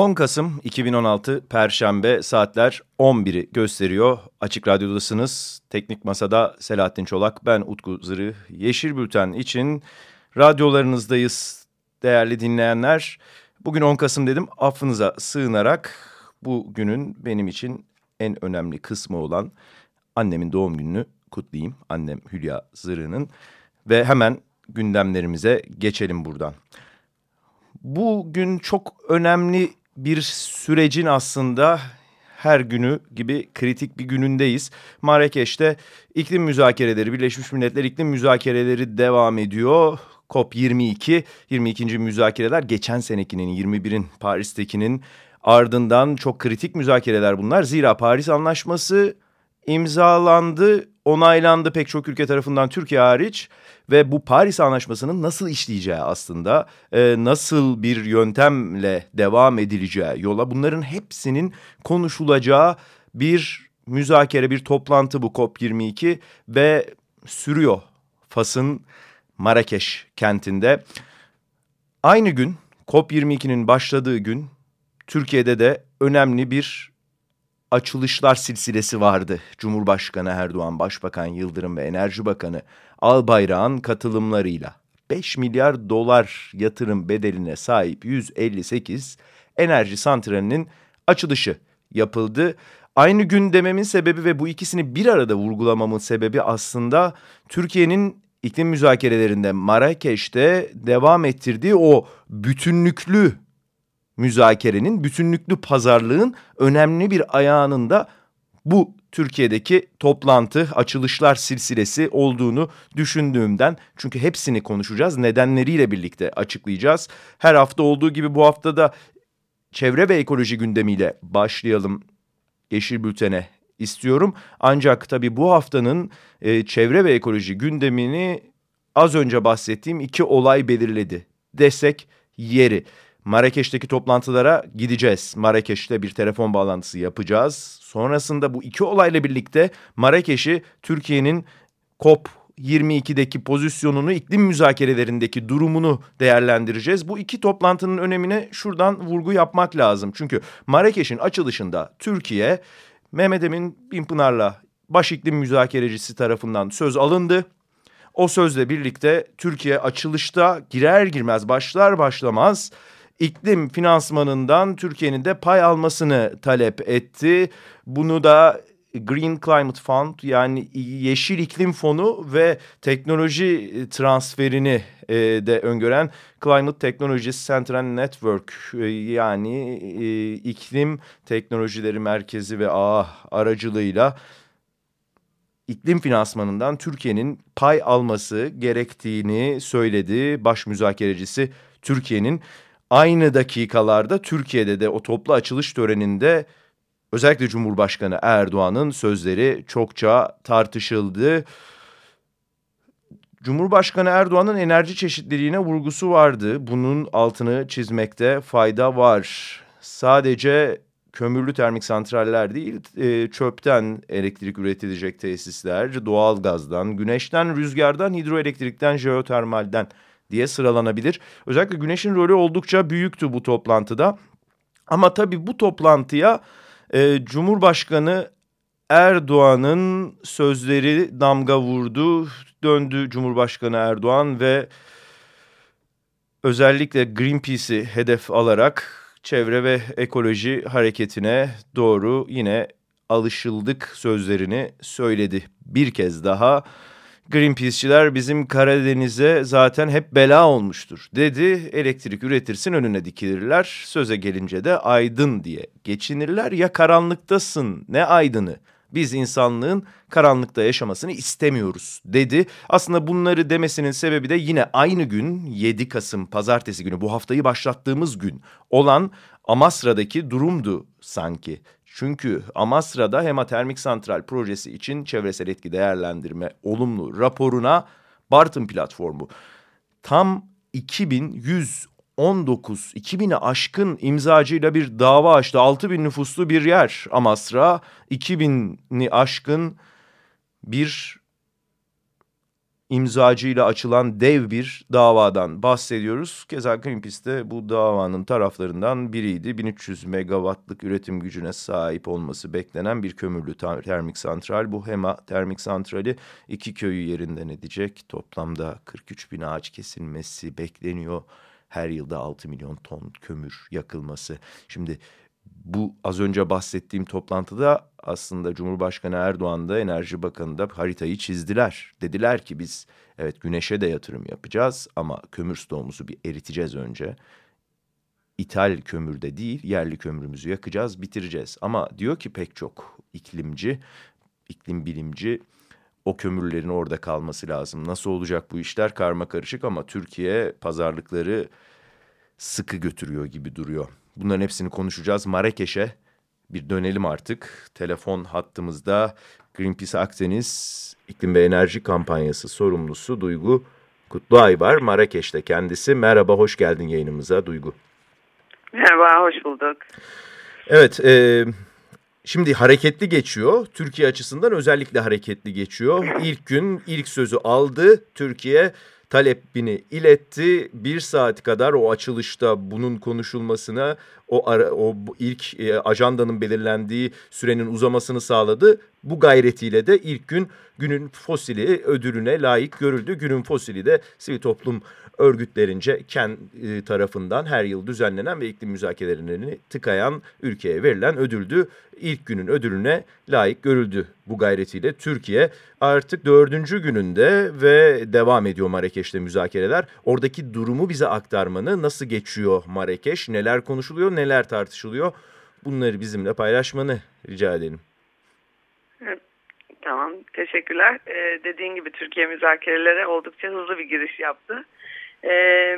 10 Kasım 2016 Perşembe saatler 11'i gösteriyor. Açık Radyo'dasınız. Teknik Masa'da Selahattin Çolak, ben Utku Zırı. Yeşil Bülten için radyolarınızdayız değerli dinleyenler. Bugün 10 Kasım dedim affınıza sığınarak bu günün benim için en önemli kısmı olan annemin doğum gününü kutlayayım. Annem Hülya Zırı'nın ve hemen gündemlerimize geçelim buradan. Bugün çok önemli bir sürecin aslında her günü gibi kritik bir günündeyiz. Marrakeş'te iklim müzakereleri, Birleşmiş Milletler iklim müzakereleri devam ediyor. COP22, 22. müzakereler geçen senekinin 21'in Paris'tekinin ardından çok kritik müzakereler bunlar. Zira Paris Anlaşması imzalandı, onaylandı pek çok ülke tarafından Türkiye hariç ve bu Paris Anlaşması'nın nasıl işleyeceği aslında, e, nasıl bir yöntemle devam edileceği yola bunların hepsinin konuşulacağı bir müzakere, bir toplantı bu COP22 ve sürüyor Fas'ın Marrakeş kentinde. Aynı gün COP22'nin başladığı gün Türkiye'de de önemli bir açılışlar silsilesi vardı. Cumhurbaşkanı Erdoğan, Başbakan Yıldırım ve Enerji Bakanı Albayrak'ın katılımlarıyla 5 milyar dolar yatırım bedeline sahip 158 enerji santralinin açılışı yapıldı. Aynı gün dememin sebebi ve bu ikisini bir arada vurgulamamın sebebi aslında Türkiye'nin iklim müzakerelerinde Marrakeş'te devam ettirdiği o bütünlüklü müzakerenin, bütünlüklü pazarlığın önemli bir ayağının da bu Türkiye'deki toplantı, açılışlar silsilesi olduğunu düşündüğümden çünkü hepsini konuşacağız, nedenleriyle birlikte açıklayacağız. Her hafta olduğu gibi bu hafta da çevre ve ekoloji gündemiyle başlayalım Yeşil Bülten'e istiyorum. Ancak tabii bu haftanın e, çevre ve ekoloji gündemini az önce bahsettiğim iki olay belirledi. Desek yeri. Marrakeş'teki toplantılara gideceğiz. Marrakeş'te bir telefon bağlantısı yapacağız. Sonrasında bu iki olayla birlikte Marrakeş'i Türkiye'nin COP 22'deki pozisyonunu, iklim müzakerelerindeki durumunu değerlendireceğiz. Bu iki toplantının önemine şuradan vurgu yapmak lazım. Çünkü Marrakeş'in açılışında Türkiye, Mehmet Emin Binpınar'la baş iklim müzakerecisi tarafından söz alındı. O sözle birlikte Türkiye açılışta girer girmez başlar başlamaz iklim finansmanından Türkiye'nin de pay almasını talep etti. Bunu da Green Climate Fund yani Yeşil İklim Fonu ve teknoloji transferini e, de öngören Climate Technologies Center and Network e, yani e, iklim teknolojileri merkezi ve ağ aracılığıyla iklim finansmanından Türkiye'nin pay alması gerektiğini söyledi baş müzakerecisi Türkiye'nin aynı dakikalarda Türkiye'de de o toplu açılış töreninde özellikle Cumhurbaşkanı Erdoğan'ın sözleri çokça tartışıldı. Cumhurbaşkanı Erdoğan'ın enerji çeşitliliğine vurgusu vardı. Bunun altını çizmekte fayda var. Sadece kömürlü termik santraller değil, e, çöpten elektrik üretilecek tesisler, doğal gazdan, güneşten, rüzgardan, hidroelektrikten, jeotermalden diye sıralanabilir. Özellikle Güneş'in rolü oldukça büyüktü bu toplantıda. Ama tabii bu toplantıya e, Cumhurbaşkanı Erdoğan'ın sözleri damga vurdu. Döndü Cumhurbaşkanı Erdoğan ve özellikle Greenpeace'i hedef alarak çevre ve ekoloji hareketine doğru yine alışıldık sözlerini söyledi. Bir kez daha Greenpeace'çiler bizim Karadeniz'e zaten hep bela olmuştur dedi. Elektrik üretirsin önüne dikilirler. Söze gelince de aydın diye geçinirler. Ya karanlıktasın ne aydını Biz insanlığın karanlıkta yaşamasını istemiyoruz dedi. Aslında bunları demesinin sebebi de yine aynı gün 7 Kasım pazartesi günü bu haftayı başlattığımız gün olan Amasra'daki durumdu sanki. Çünkü Amasra'da Hematermik Santral projesi için çevresel etki değerlendirme olumlu raporuna Bartın platformu tam 2119 2000'e aşkın imzacıyla bir dava açtı. 6000 nüfuslu bir yer Amasra 2000'i aşkın bir imzacıyla açılan dev bir davadan bahsediyoruz. Keza Greenpeace de bu davanın taraflarından biriydi. 1300 megawattlık üretim gücüne sahip olması beklenen bir kömürlü termik santral. Bu HEMA termik santrali iki köyü yerinden edecek. Toplamda 43 bin ağaç kesilmesi bekleniyor. Her yılda 6 milyon ton kömür yakılması. Şimdi bu az önce bahsettiğim toplantıda aslında Cumhurbaşkanı Erdoğan da Enerji Bakanı da haritayı çizdiler. Dediler ki biz evet güneşe de yatırım yapacağız ama kömür stoğumuzu bir eriteceğiz önce. İthal kömürde değil yerli kömürümüzü yakacağız bitireceğiz. Ama diyor ki pek çok iklimci, iklim bilimci o kömürlerin orada kalması lazım. Nasıl olacak bu işler karma karışık ama Türkiye pazarlıkları sıkı götürüyor gibi duruyor. Bunların hepsini konuşacağız. Marrakeş'e bir dönelim artık. Telefon hattımızda Greenpeace Akdeniz İklim ve Enerji Kampanyası sorumlusu Duygu Kutluay var. Marrakeş'te kendisi. Merhaba, hoş geldin yayınımıza Duygu. Merhaba, hoş bulduk. Evet, e, şimdi hareketli geçiyor. Türkiye açısından özellikle hareketli geçiyor. İlk gün ilk sözü aldı. Türkiye talebini iletti. Bir saat kadar o açılışta bunun konuşulmasına o, ara, o ilk e, ajandanın belirlendiği sürenin uzamasını sağladı. Bu gayretiyle de ilk gün günün fosili ödülüne layık görüldü. Günün fosili de sivil toplum örgütlerince KEN e, tarafından her yıl düzenlenen ve iklim müzakerelerini tıkayan ülkeye verilen ödüldü. İlk günün ödülüne layık görüldü bu gayretiyle. Türkiye artık dördüncü gününde ve devam ediyor Marrakeş'te müzakereler. Oradaki durumu bize aktarmanı nasıl geçiyor Marrakeş, neler konuşuluyor, neler tartışılıyor bunları bizimle paylaşmanı rica edelim. Tamam, teşekkürler. Ee, dediğin gibi Türkiye müzakerelere oldukça hızlı bir giriş yaptı. Ee,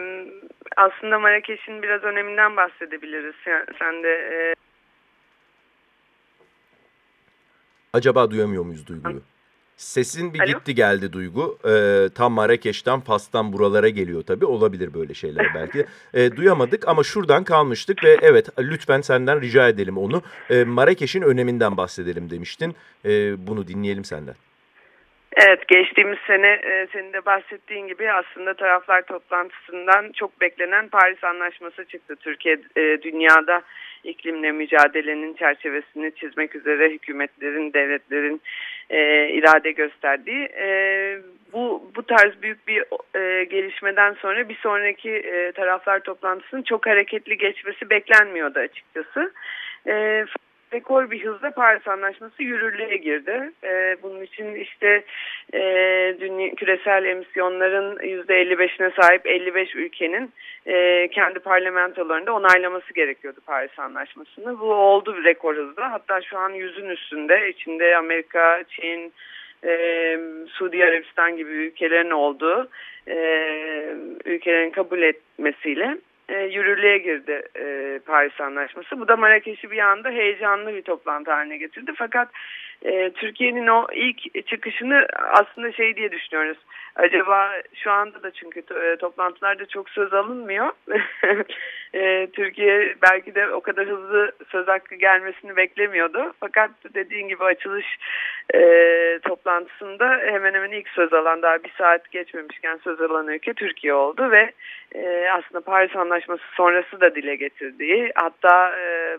aslında Marrakeş'in biraz öneminden bahsedebiliriz. Sen, sen de... E... Acaba duyamıyor muyuz Duygu'yu? Sesin bir Alo? gitti geldi Duygu. Ee, tam Marrakeş'ten Fas'tan buralara geliyor tabii. Olabilir böyle şeyler belki. Ee, duyamadık ama şuradan kalmıştık ve evet lütfen senden rica edelim onu. Ee, Marrakeş'in öneminden bahsedelim demiştin. Ee, bunu dinleyelim senden. Evet geçtiğimiz sene e, senin de bahsettiğin gibi aslında taraflar toplantısından çok beklenen Paris Anlaşması çıktı. Türkiye e, dünyada iklimle mücadelenin çerçevesini çizmek üzere hükümetlerin, devletlerin e, irade gösterdiği. E, bu bu tarz büyük bir e, gelişmeden sonra bir sonraki e, taraflar toplantısının çok hareketli geçmesi beklenmiyordu açıkçası. E, rekor bir hızla Paris Anlaşması yürürlüğe girdi. E, bunun için işte e, dünya, küresel emisyonların %55'ine sahip 55 ülkenin e, kendi parlamentolarında onaylaması gerekiyordu Paris Anlaşması'nı. Bu oldu bir rekor hızla. Hatta şu an yüzün üstünde içinde Amerika, Çin, e, Suudi Arabistan gibi ülkelerin olduğu e, ülkelerin kabul etmesiyle e, yürürlüğe girdi e, Paris Anlaşması. Bu da Marrakeş'i bir anda heyecanlı bir toplantı haline getirdi. Fakat e, Türkiye'nin o ilk çıkışını aslında şey diye düşünüyoruz. Acaba şu anda da çünkü e, toplantılarda çok söz alınmıyor. e, Türkiye belki de o kadar hızlı söz hakkı gelmesini beklemiyordu. Fakat dediğin gibi açılış e, toplantısında hemen hemen ilk söz alan daha bir saat geçmemişken söz alan ülke Türkiye oldu ve e, aslında Paris Anlaşması sonrası da dile getirdiği hatta e,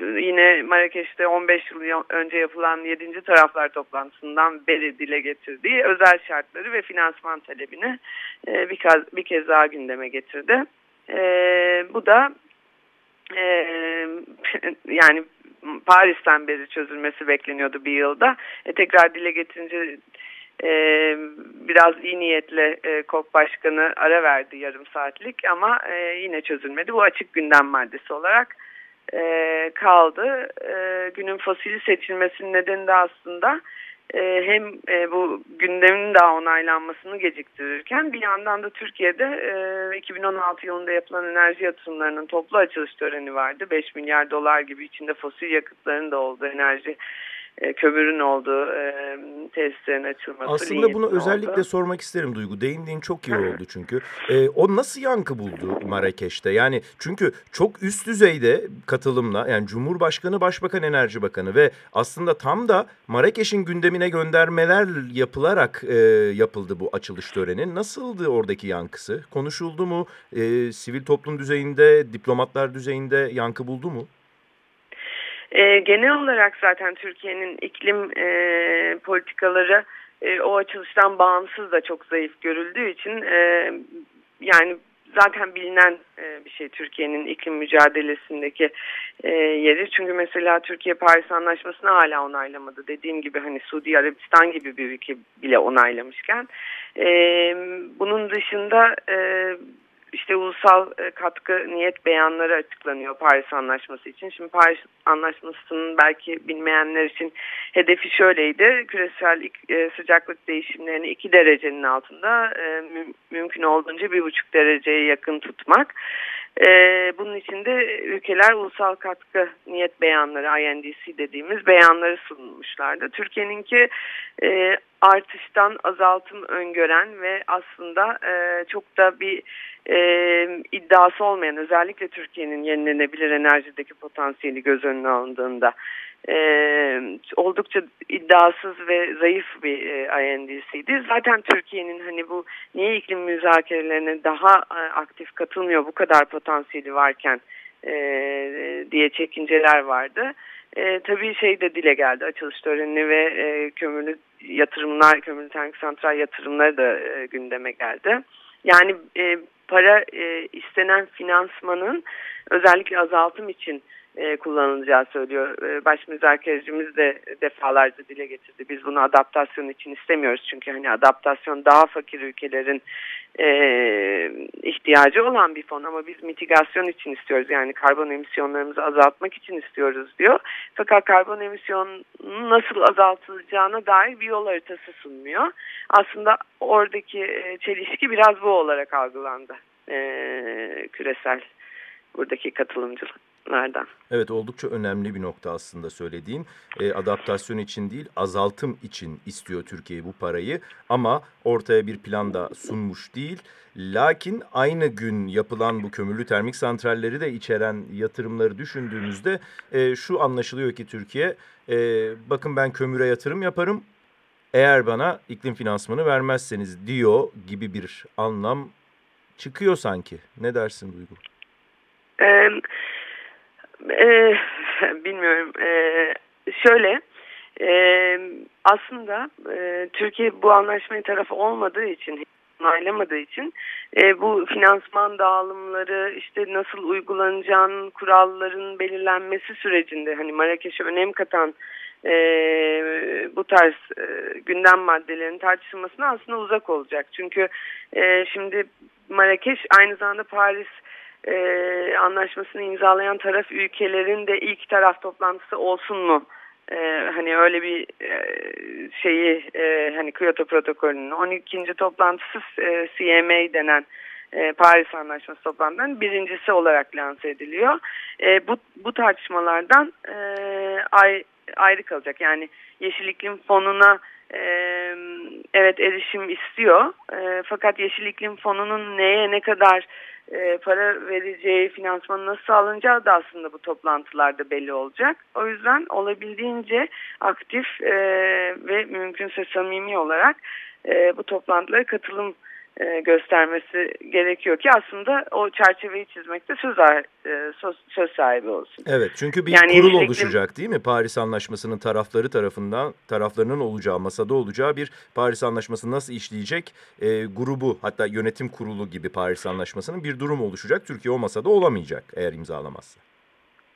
yine Marrakeş'te 15 yıl önce yapılan 7. taraflar toplantısından beri dile getirdiği özel şartları ve finansman talebini e, bir, kez, bir kez daha gündeme getirdi. E, bu da e, yani Paris'ten beri çözülmesi bekleniyordu bir yılda. Tekrar dile getirince biraz iyi niyetle e, KOK Başkanı ara verdi yarım saatlik ama yine çözülmedi. Bu açık gündem maddesi olarak e, kaldı. E, günün fosili seçilmesinin nedeni de aslında e, hem e, bu gündemin daha onaylanmasını geciktirirken bir yandan da Türkiye'de e, 2016 yılında yapılan enerji yatırımlarının toplu açılış töreni vardı. 5 milyar dolar gibi içinde fosil yakıtların da olduğu enerji e, kömürün olduğu e, tesislerin açılması. Aslında bunu oldu. özellikle sormak isterim Duygu. Değindiğin çok iyi oldu çünkü. E, o nasıl yankı buldu Marrakeş'te? Yani çünkü çok üst düzeyde katılımla yani Cumhurbaşkanı, Başbakan, Enerji Bakanı ve aslında tam da Marrakeş'in gündemine göndermeler yapılarak e, yapıldı bu açılış töreni. Nasıldı oradaki yankısı? Konuşuldu mu? E, sivil toplum düzeyinde, diplomatlar düzeyinde yankı buldu mu? E, genel olarak zaten Türkiye'nin iklim e, politikaları e, o açılıştan bağımsız da çok zayıf görüldüğü için e, yani zaten bilinen e, bir şey Türkiye'nin iklim mücadelesindeki e, yeri. Çünkü mesela Türkiye Paris Anlaşması'nı hala onaylamadı. Dediğim gibi hani Suudi Arabistan gibi bir ülke bile onaylamışken. E, bunun dışında e, işte ulusal e, katkı niyet beyanları açıklanıyor Paris Anlaşması için. Şimdi Paris Anlaşması'nın belki bilmeyenler için hedefi şöyleydi. Küresel e, sıcaklık değişimlerini 2 derecenin altında e, mümkün olduğunca 1,5 dereceye yakın tutmak. Bunun için de ülkeler ulusal katkı niyet beyanları INDC dediğimiz beyanları sunmuşlardı. Türkiye'ninki artıştan azaltım öngören ve aslında çok da bir e, iddiası olmayan özellikle Türkiye'nin yenilenebilir enerjideki potansiyeli göz önüne alındığında e, oldukça iddiasız ve zayıf bir e, INDC'di. Zaten Türkiye'nin hani bu niye iklim müzakerelerine daha e, aktif katılmıyor bu kadar potansiyeli varken e, diye çekinceler vardı. E, tabii şey de dile geldi açılış töreni ve e, kömürlü yatırımlar, kömürlü termik santral yatırımları da e, gündeme geldi. Yani e, para e, istenen finansmanın özellikle azaltım için e, kullanılacağı söylüyor. E, baş müzakerecimiz de defalarca dile getirdi. Biz bunu adaptasyon için istemiyoruz. Çünkü hani adaptasyon daha fakir ülkelerin e, ihtiyacı olan bir fon ama biz mitigasyon için istiyoruz. Yani karbon emisyonlarımızı azaltmak için istiyoruz diyor. Fakat karbon emisyonun nasıl azaltılacağına dair bir yol haritası sunmuyor. Aslında oradaki e, çelişki biraz bu olarak algılandı e, küresel buradaki katılımcılık nereden? Evet oldukça önemli bir nokta aslında söylediğin. E, adaptasyon için değil azaltım için istiyor Türkiye bu parayı ama ortaya bir plan da sunmuş değil. Lakin aynı gün yapılan bu kömürlü termik santralleri de içeren yatırımları düşündüğümüzde e, şu anlaşılıyor ki Türkiye e, bakın ben kömüre yatırım yaparım eğer bana iklim finansmanı vermezseniz diyor gibi bir anlam çıkıyor sanki. Ne dersin Duygu? Evet e, bilmiyorum. E, şöyle e, aslında e, Türkiye bu anlaşmaya tarafı olmadığı için onaylamadığı için e, bu finansman dağılımları işte nasıl uygulanacağının kuralların belirlenmesi sürecinde hani Marrakeş'e önem katan e, bu tarz e, gündem maddelerinin tartışılmasına aslında uzak olacak. Çünkü e, şimdi Marrakeş aynı zamanda Paris e, anlaşmasını imzalayan taraf ülkelerin de ilk taraf toplantısı olsun mu? E, hani öyle bir e, şeyi e, hani Kyoto protokolünün 12. toplantısı e, CMA denen e, Paris Anlaşması toplantısının birincisi olarak lanse ediliyor. E, bu, bu tartışmalardan e, ay, ayrı kalacak. Yani Yeşil İklim Fonu'na e, evet erişim istiyor. E, fakat Yeşil İklim Fonu'nun neye ne kadar e, para vereceği, finansmanı nasıl sağlanacağı da aslında bu toplantılarda belli olacak. O yüzden olabildiğince aktif e, ve mümkünse samimi olarak e, bu toplantılara katılım e, göstermesi gerekiyor ki aslında o çerçeveyi çizmekte söz, e, söz, söz sahibi olsun. Evet çünkü bir yani kurul oluşacak değil mi? Paris Anlaşması'nın tarafları tarafından taraflarının olacağı masada olacağı bir Paris Anlaşması nasıl işleyecek e, grubu hatta yönetim kurulu gibi Paris Anlaşması'nın bir durum oluşacak. Türkiye o masada olamayacak eğer imzalamazsa.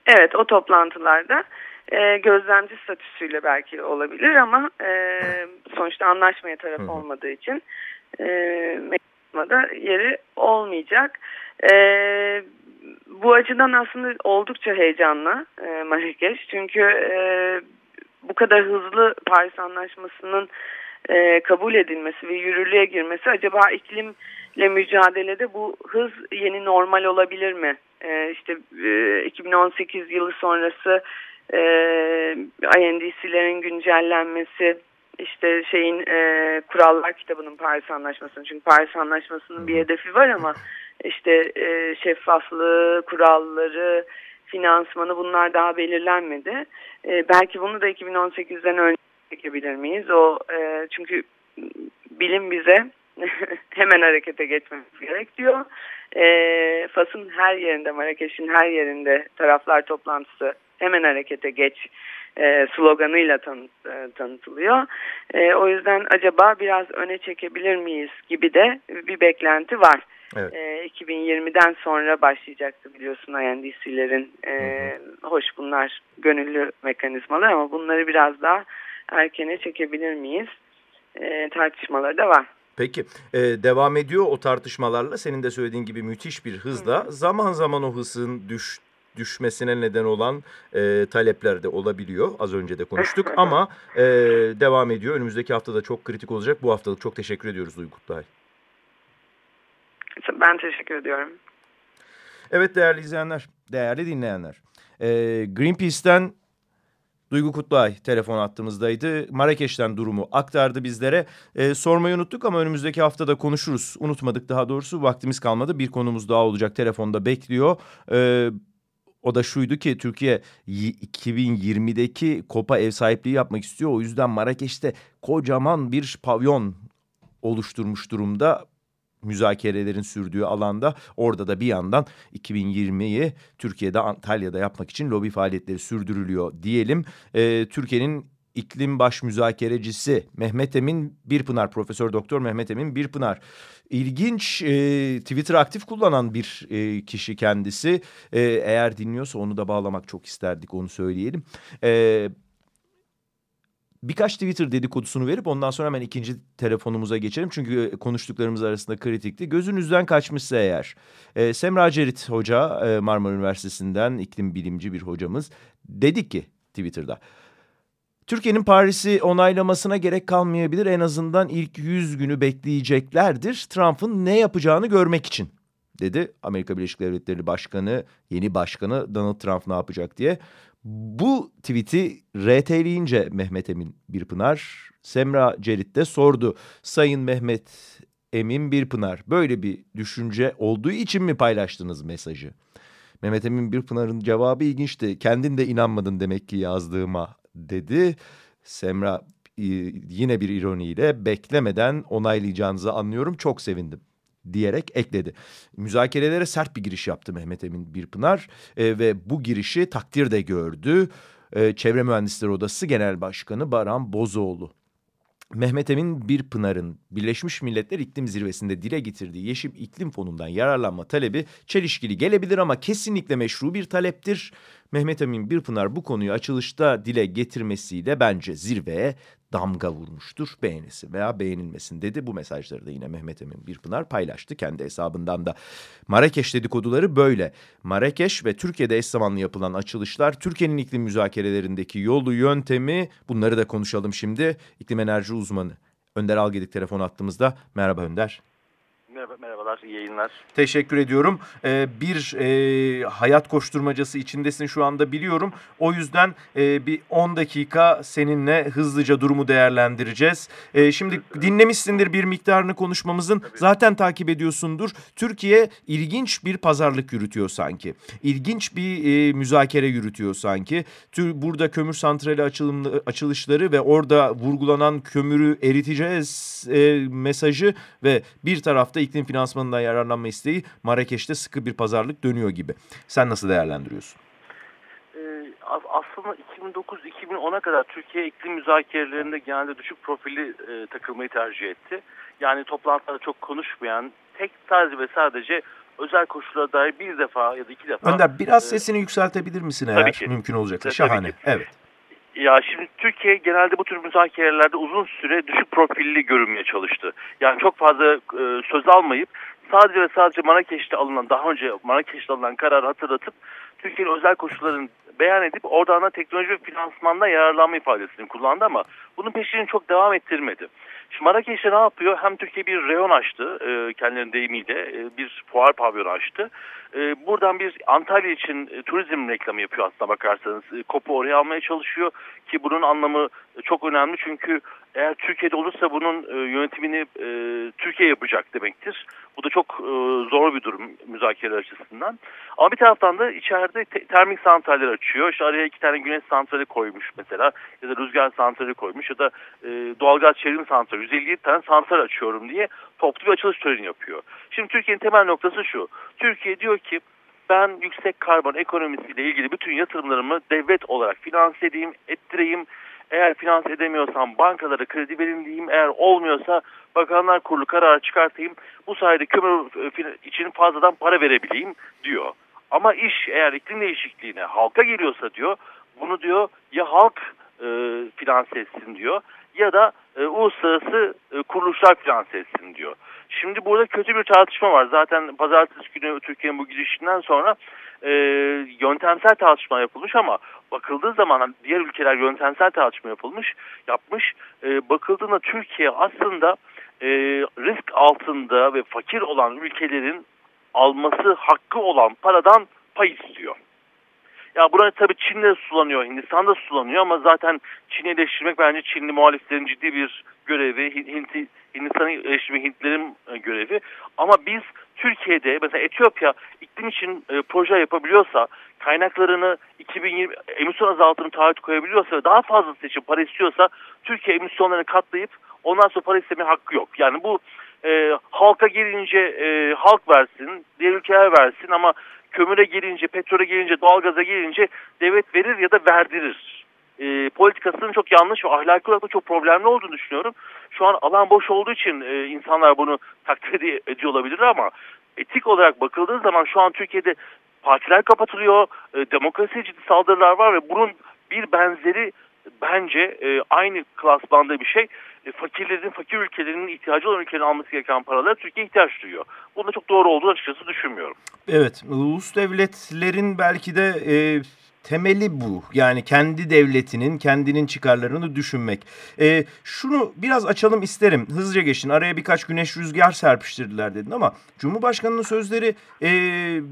Evet o toplantılarda e, gözlemci statüsüyle belki olabilir ama e, sonuçta anlaşmaya taraf olmadığı için e, mekanizmada yeri olmayacak. E, bu açıdan aslında oldukça heyecanlı e, Marrakeş. Çünkü e, bu kadar hızlı Paris Anlaşması'nın e, kabul edilmesi ve yürürlüğe girmesi acaba iklimle mücadelede bu hız yeni normal olabilir mi? E, işte e, 2018 yılı sonrası e, INDC'lerin güncellenmesi, işte şeyin e, kurallar kitabının Paris Anlaşması'nın çünkü Paris Anlaşması'nın bir hedefi var ama işte e, şeffaflığı, kuralları, finansmanı bunlar daha belirlenmedi. E, belki bunu da 2018'den önce çekebilir miyiz? O e, çünkü bilim bize hemen harekete geçmemiz gerek diyor. E, Fas'ın her yerinde, Marrakeş'in her yerinde taraflar toplantısı hemen harekete geç e, sloganıyla tanıt, e, tanıtılıyor. E, o yüzden acaba biraz öne çekebilir miyiz gibi de bir beklenti var. Evet. E, 2020'den sonra başlayacaktı biliyorsun INDC'lerin. E, hoş bunlar gönüllü mekanizmalar ama bunları biraz daha erkene çekebilir miyiz? E, tartışmaları da var. Peki e, devam ediyor o tartışmalarla senin de söylediğin gibi müthiş bir hızla Hı. zaman zaman o hızın düş, düşmesine neden olan e, talepler de olabiliyor. Az önce de konuştuk ama e, devam ediyor. Önümüzdeki haftada çok kritik olacak. Bu haftalık çok teşekkür ediyoruz Duygu Kutlay. Ben teşekkür ediyorum. Evet değerli izleyenler, değerli dinleyenler. E, Greenpeace'ten Duygu Kutlay telefon attığımızdaydı. Marrakeş'ten durumu aktardı bizlere. E, sormayı unuttuk ama önümüzdeki haftada konuşuruz. Unutmadık daha doğrusu vaktimiz kalmadı. Bir konumuz daha olacak telefonda bekliyor. E, o da şuydu ki Türkiye 2020'deki Kopa ev sahipliği yapmak istiyor. O yüzden Marrakeş'te kocaman bir pavyon oluşturmuş durumda müzakerelerin sürdüğü alanda orada da bir yandan 2020'yi Türkiye'de Antalya'da yapmak için lobi faaliyetleri sürdürülüyor diyelim. Ee, Türkiye'nin iklim baş müzakerecisi Mehmet Emin Birpınar, Profesör Doktor Mehmet Emin Birpınar. İlginç e, Twitter aktif kullanan bir e, kişi kendisi. E, eğer dinliyorsa onu da bağlamak çok isterdik onu söyleyelim. Evet birkaç Twitter dedikodusunu verip ondan sonra hemen ikinci telefonumuza geçelim. Çünkü konuştuklarımız arasında kritikti. Gözünüzden kaçmışsa eğer. E, Semra Cerit Hoca e, Marmara Üniversitesi'nden iklim bilimci bir hocamız dedi ki Twitter'da. Türkiye'nin Paris'i onaylamasına gerek kalmayabilir. En azından ilk 100 günü bekleyeceklerdir. Trump'ın ne yapacağını görmek için dedi. Amerika Birleşik Devletleri Başkanı, yeni başkanı Donald Trump ne yapacak diye. Bu tweet'i RT'leyince Mehmet Emin Birpınar, Semra Cerit de sordu. Sayın Mehmet Emin Birpınar böyle bir düşünce olduğu için mi paylaştınız mesajı? Mehmet Emin Birpınar'ın cevabı ilginçti. Kendin de inanmadın demek ki yazdığıma dedi. Semra yine bir ironiyle beklemeden onaylayacağınızı anlıyorum. Çok sevindim diyerek ekledi. Müzakerelere sert bir giriş yaptı Mehmet Emin Birpınar e, ve bu girişi takdir de gördü. E, Çevre Mühendisleri Odası Genel Başkanı Baran Bozoğlu. Mehmet Emin Birpınar'ın Birleşmiş Milletler İklim Zirvesi'nde dile getirdiği Yeşil İklim Fonu'ndan yararlanma talebi çelişkili gelebilir ama kesinlikle meşru bir taleptir. Mehmet Emin Birpınar bu konuyu açılışta dile getirmesiyle bence zirveye damga vurmuştur. Beğenisi veya beğenilmesin dedi. Bu mesajları da yine Mehmet Emin Birpınar paylaştı kendi hesabından da. Marrakeş dedikoduları böyle. Marrakeş ve Türkiye'de eş zamanlı yapılan açılışlar, Türkiye'nin iklim müzakerelerindeki yolu, yöntemi bunları da konuşalım şimdi. İklim enerji uzmanı Önder Algedik telefon attığımızda. Merhaba Önder. Merhaba, merhabalar, iyi yayınlar. Teşekkür ediyorum. Ee, bir e, hayat koşturmacası içindesin şu anda biliyorum. O yüzden e, bir 10 dakika seninle hızlıca durumu değerlendireceğiz. E, şimdi dinlemişsindir bir miktarını konuşmamızın. Tabii. Zaten takip ediyorsundur. Türkiye ilginç bir pazarlık yürütüyor sanki. İlginç bir e, müzakere yürütüyor sanki. Tür, burada kömür santrali açılımlı, açılışları ve orada vurgulanan kömürü eriteceğiz e, mesajı ve bir tarafta iklim finansmanından yararlanma isteği Marrakeş'te sıkı bir pazarlık dönüyor gibi. Sen nasıl değerlendiriyorsun? Ee, aslında 2009-2010'a kadar Türkiye iklim müzakerelerinde genelde düşük profili e, takılmayı tercih etti. Yani toplantılarda çok konuşmayan, tek sadece ve sadece özel koşullara dair bir defa ya da iki defa... Önder biraz e, sesini yükseltebilir misin eğer ki. mümkün olacaksa? Şahane, evet. Ya şimdi Türkiye genelde bu tür müzakerelerde uzun süre düşük profilli görünmeye çalıştı. Yani çok fazla e, söz almayıp sadece ve sadece Marrakeş'te alınan daha önce Marrakeş'te alınan kararı hatırlatıp Türkiye'nin özel koşullarını beyan edip oradan da teknoloji ve finansmanla yararlanma ifadesini kullandı ama bunun peşini çok devam ettirmedi. Şimdi Marrakeş'te ne yapıyor? Hem Türkiye bir reyon açtı, e, kendilerinin deyimiyle e, bir fuar pavyonu açtı. E, buradan bir Antalya için e, turizm reklamı yapıyor aslına bakarsanız. E, kopu oraya almaya çalışıyor ki bunun anlamı çok önemli çünkü eğer Türkiye'de olursa bunun e, yönetimini e, Türkiye yapacak demektir. Bu da çok e, zor bir durum müzakereler açısından. Ama bir taraftan da içeride te termik santraller açıyor. İşte araya iki tane güneş santrali koymuş mesela ya da rüzgar santrali koymuş ya da e, doğalgaz çevrim santrali 157 tane santral açıyorum diye toplu bir açılış töreni yapıyor. Şimdi Türkiye'nin temel noktası şu. Türkiye diyor ki ben yüksek karbon ekonomisiyle ilgili bütün yatırımlarımı devlet olarak finanse edeyim, ettireyim. Eğer finanse edemiyorsam bankalara kredi verin diyeyim. Eğer olmuyorsa Bakanlar Kurulu kararı çıkartayım. Bu sayede kömür için fazladan para verebileyim diyor. Ama iş eğer iklim değişikliğine halka geliyorsa diyor bunu diyor ya halk e, finanse etsin diyor ya da e, uluslararası e, kuruluşlar finanse etsin diyor. Şimdi burada kötü bir tartışma var. Zaten pazartesi günü Türkiye'nin bu girişinden sonra e, yöntemsel tartışma yapılmış ama bakıldığı zaman diğer ülkeler yöntemsel tartışma yapılmış, yapmış. E, bakıldığında Türkiye aslında e, risk altında ve fakir olan ülkelerin alması hakkı olan paradan pay istiyor. Ya burada tabii Çin'de sulanıyor, Hindistan'da sulanıyor ama zaten Çin'i eleştirmek bence Çinli muhaliflerin ciddi bir görevi. Hint, Hindistan'ı eleştirmek Hintlerin e, görevi. Ama biz Türkiye'de mesela Etiyopya iklim için e, proje yapabiliyorsa kaynaklarını 2020 emisyon azaltımı taahhüt koyabiliyorsa ve daha fazlası için para istiyorsa Türkiye emisyonlarını katlayıp ondan sonra para isteme hakkı yok. Yani bu e, halka gelince e, halk versin, diğer ülkeler versin ama kömüre gelince, petrole gelince, doğalgaza gelince devlet verir ya da verdirir. E, politikasının çok yanlış ve ahlaki olarak da çok problemli olduğunu düşünüyorum. Şu an alan boş olduğu için e, insanlar bunu takdir ediyor olabilir ama etik olarak bakıldığı zaman şu an Türkiye'de partiler kapatılıyor, e, demokrasiye ciddi saldırılar var ve bunun bir benzeri bence e, aynı klasmanda bir şey. E, fakirlerin, fakir ülkelerinin ihtiyacı olan ülkelerin alması gereken paralara Türkiye ihtiyaç duyuyor. Bunda çok doğru olduğunu açıkçası düşünmüyorum. Evet, ulus devletlerin belki de e, temeli bu. Yani kendi devletinin, kendinin çıkarlarını düşünmek. E, şunu biraz açalım isterim. Hızlıca geçin. Araya birkaç güneş rüzgar serpiştirdiler dedin ama Cumhurbaşkanı'nın sözleri e,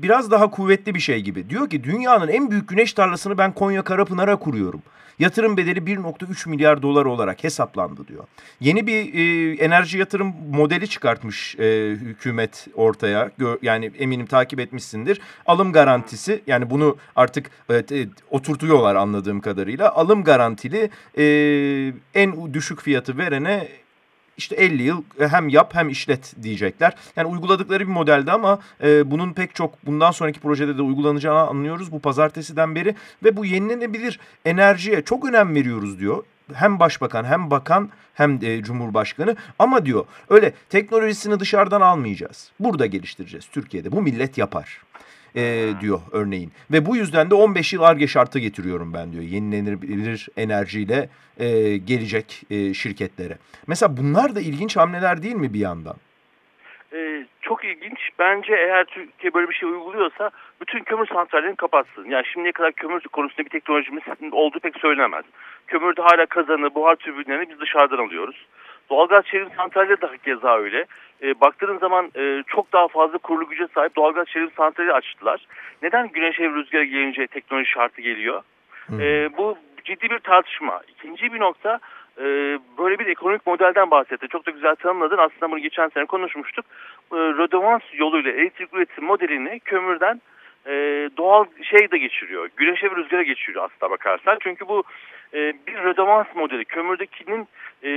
biraz daha kuvvetli bir şey gibi. Diyor ki dünyanın en büyük güneş tarlasını ben Konya Karapınar'a kuruyorum. Yatırım bedeli 1.3 milyar dolar olarak hesaplandı diyor. Yeni bir e, enerji yatırım modeli çıkartmış e, hükümet ortaya. Gö yani eminim takip etmişsindir. Alım garantisi yani bunu artık e, oturtuyorlar anladığım kadarıyla. Alım garantili e, en düşük fiyatı verene işte 50 yıl e, hem yap hem işlet diyecekler. Yani uyguladıkları bir modelde ama e, bunun pek çok bundan sonraki projede de uygulanacağını anlıyoruz bu pazartesiden beri. Ve bu yenilenebilir enerjiye çok önem veriyoruz diyor. Hem başbakan hem bakan hem de cumhurbaşkanı ama diyor öyle teknolojisini dışarıdan almayacağız. Burada geliştireceğiz Türkiye'de bu millet yapar e, diyor örneğin. Ve bu yüzden de 15 yıl arge şartı getiriyorum ben diyor. Yenilenebilir enerjiyle e, gelecek e, şirketlere. Mesela bunlar da ilginç hamleler değil mi bir yandan? Ee, çok ilginç. Bence eğer Türkiye böyle bir şey uyguluyorsa bütün kömür santrallerini kapatsın. Yani şimdiye kadar kömür konusunda bir teknolojimiz olduğu pek söylenemez. Kömürde hala kazanı, buhar türbinlerini biz dışarıdan alıyoruz. Doğalgaz çevrim santralleri de keza öyle. E, baktığınız zaman e, çok daha fazla kurulu güce sahip doğalgaz çevrim santrali açtılar. Neden güneş ev rüzgarı gelince teknoloji şartı geliyor? Hmm. E, bu ciddi bir tartışma. İkinci bir nokta e, böyle bir ekonomik modelden bahsetti. Çok da güzel tanımladın. Aslında bunu geçen sene konuşmuştuk. E, Rödevans yoluyla elektrik üretim modelini kömürden e, doğal şey de geçiriyor. Güneşe ve rüzgara geçiriyor aslında bakarsan. Çünkü bu e, bir rödevans modeli. Kömürdekinin e,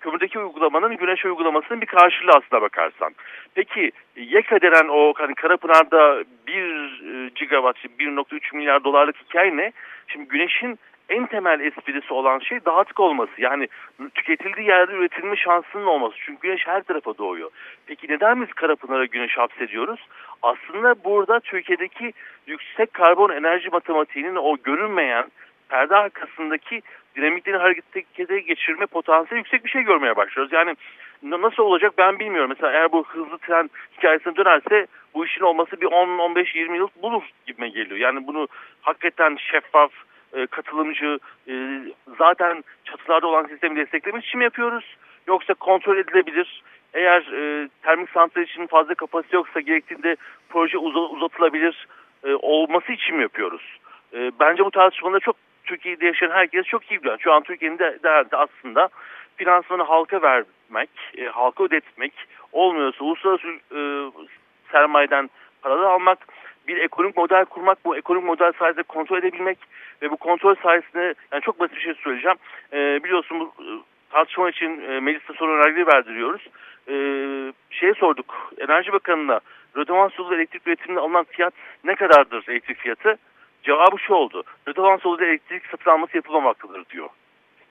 kömürdeki uygulamanın güneş uygulamasının bir karşılığı aslında bakarsan. Peki YEKA denen o hani Karapınar'da 1 e, gigawatt, 1.3 milyar dolarlık hikaye ne? Şimdi güneşin en temel esprisi olan şey dağıtık olması. Yani tüketildiği yerde üretilme şansının olması. Çünkü güneş her tarafa doğuyor. Peki neden biz Karapınar'a güneş hapsediyoruz? Aslında burada Türkiye'deki yüksek karbon enerji matematiğinin o görünmeyen perde arkasındaki dinamikleri harekete geçirme potansiyeli yüksek bir şey görmeye başlıyoruz. Yani nasıl olacak ben bilmiyorum. Mesela eğer bu hızlı tren hikayesine dönerse bu işin olması bir 10, 15, 20 yıl bulur gibime geliyor. Yani bunu hakikaten şeffaf, e, katılımcı, e, zaten çatılarda olan sistemi desteklemek için mi yapıyoruz? Yoksa kontrol edilebilir. Eğer e, termik santral için fazla kapasite yoksa gerektiğinde proje uzatılabilir olması için mi yapıyoruz? bence bu tartışmaları çok Türkiye'de yaşayan herkes çok iyi biliyor. Şu an Türkiye'nin de derdi aslında finansmanı halka vermek, e, halka ödetmek, olmuyorsa uluslararası e, sermayeden paralar almak, bir ekonomik model kurmak, bu ekonomik model sayesinde kontrol edebilmek ve bu kontrol sayesinde, yani çok basit bir şey söyleyeceğim, e, biliyorsun bu e, tartışma için e, mecliste soru önergeleri verdiriyoruz. E, şeye sorduk, Enerji Bakanı'na rödevans yolu elektrik üretiminde alınan fiyat ne kadardır elektrik fiyatı? Cevabı şu oldu. Rödevans yolu elektrik satın alması yapılmamaktadır diyor.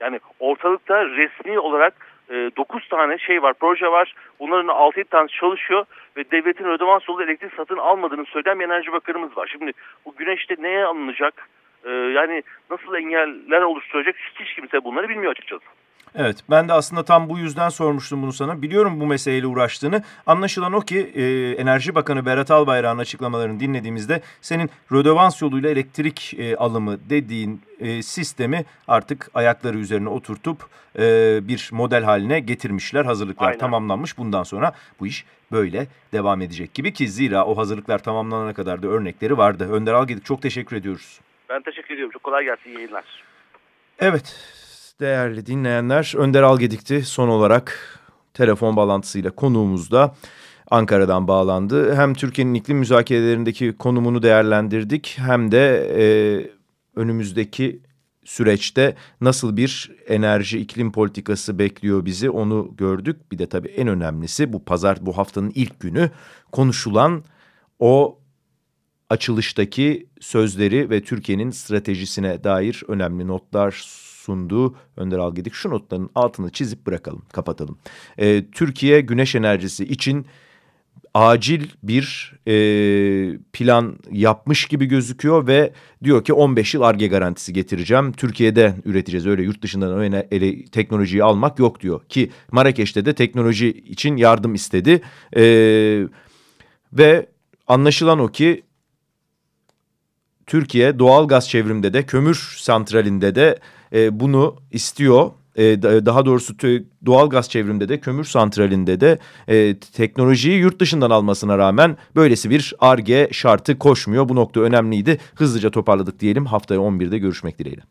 Yani ortalıkta resmi olarak e, 9 tane şey var, proje var. Bunların 6-7 tanesi çalışıyor ve devletin ödemans yolu elektrik satın almadığını söyleyen bir enerji bakanımız var. Şimdi bu güneşte neye alınacak? E, yani nasıl engeller oluşturacak hiç kimse bunları bilmiyor açıkçası. Evet ben de aslında tam bu yüzden sormuştum bunu sana. Biliyorum bu meseleyle uğraştığını. Anlaşılan o ki e, Enerji Bakanı Berat Albayrak'ın açıklamalarını dinlediğimizde senin rödevans yoluyla elektrik e, alımı dediğin e, sistemi artık ayakları üzerine oturtup e, bir model haline getirmişler. Hazırlıklar Aynen. tamamlanmış. Bundan sonra bu iş böyle devam edecek gibi ki zira o hazırlıklar tamamlanana kadar da örnekleri vardı. Önder Algedik çok teşekkür ediyoruz. Ben teşekkür ediyorum. Çok kolay gelsin. İyi yayınlar. Evet değerli dinleyenler Önder Algedik'ti son olarak telefon bağlantısıyla konuğumuzda Ankara'dan bağlandı. Hem Türkiye'nin iklim müzakerelerindeki konumunu değerlendirdik hem de e, önümüzdeki süreçte nasıl bir enerji iklim politikası bekliyor bizi onu gördük. Bir de tabii en önemlisi bu pazar bu haftanın ilk günü konuşulan o açılıştaki sözleri ve Türkiye'nin stratejisine dair önemli notlar sunduğu Önder Algedik şu notların altını çizip bırakalım, kapatalım. Ee, Türkiye güneş enerjisi için acil bir e, plan yapmış gibi gözüküyor ve diyor ki 15 yıl ARGE garantisi getireceğim. Türkiye'de üreteceğiz öyle yurt dışından öyle, öyle teknolojiyi almak yok diyor. Ki Marrakeş'te de teknoloji için yardım istedi. E, ve anlaşılan o ki Türkiye doğal gaz çevrimde de kömür santralinde de e, bunu istiyor. E, daha doğrusu doğal gaz çevrimde de kömür santralinde de e, teknolojiyi yurt dışından almasına rağmen böylesi bir ARGE şartı koşmuyor. Bu nokta önemliydi. Hızlıca toparladık diyelim haftaya 11'de görüşmek dileğiyle.